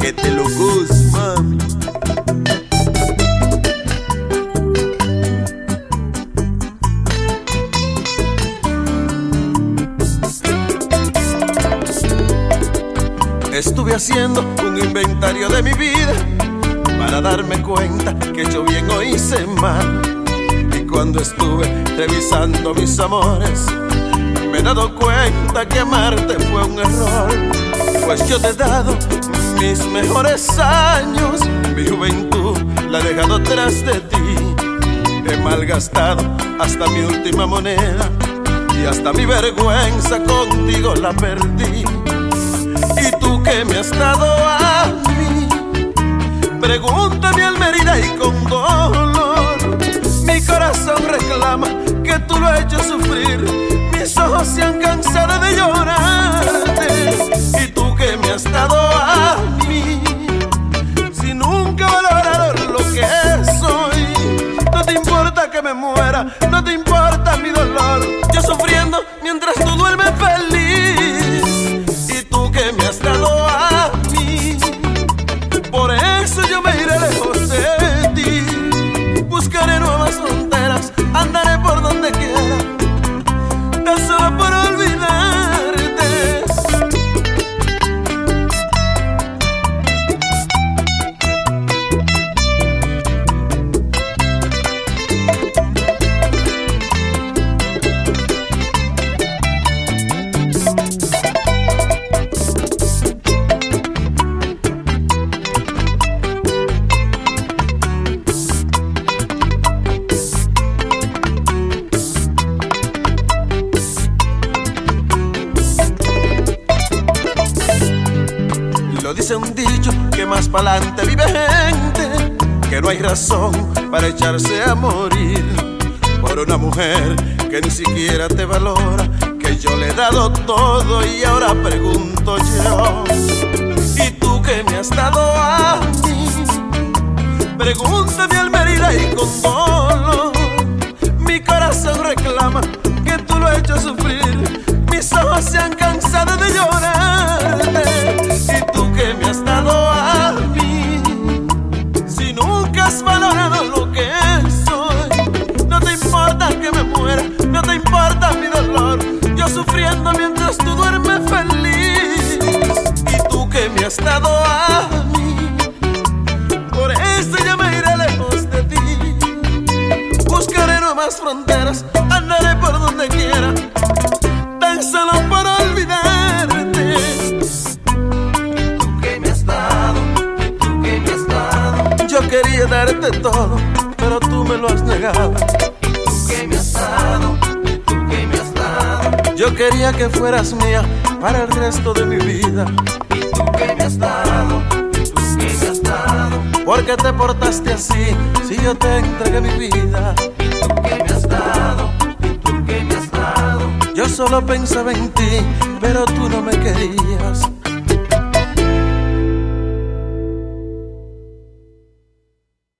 que te lo mami. Estuve haciendo un inventario de mi vida para darme cuenta que yo bien o hice mal. Y cuando estuve revisando mis amores, me he dado cuenta que amarte fue un error. Pues yo te he dado mis mejores años, mi juventud la he dejado tras de ti. He malgastado hasta mi última moneda y hasta mi vergüenza contigo la perdí. ¿Y tú que me has dado a mí? Pregúntame al y con dolor. Mi corazón reclama que tú lo has hecho sufrir. Me muera, no te importa mi dolor. Yo sufriendo mientras tú dice un dicho que más pa'lante vive gente, que no hay razón para echarse a morir por una mujer que ni siquiera te valora, que yo le he dado todo y ahora pregunto yo, ¿y tú que me has dado a mí? Pregúntame al Merida y con dolor, mi corazón reclama que tú lo has hecho sufrir, has dado a mí, por eso yo me iré lejos de ti. Buscaré nuevas fronteras, andaré por donde quiera, tan solo por olvidarte. Tú que me has dado, tú que me has dado. Yo quería darte todo, pero tú me lo has negado. Tú que me has dado, tú que me has dado. Yo quería que fueras mía para el resto de mi vida. Y has dado. ¿Por qué te portaste así si yo te entregué mi vida? Y tú que me has dado, tú que me has dado. Yo solo pensaba en ti, pero tú no me querías.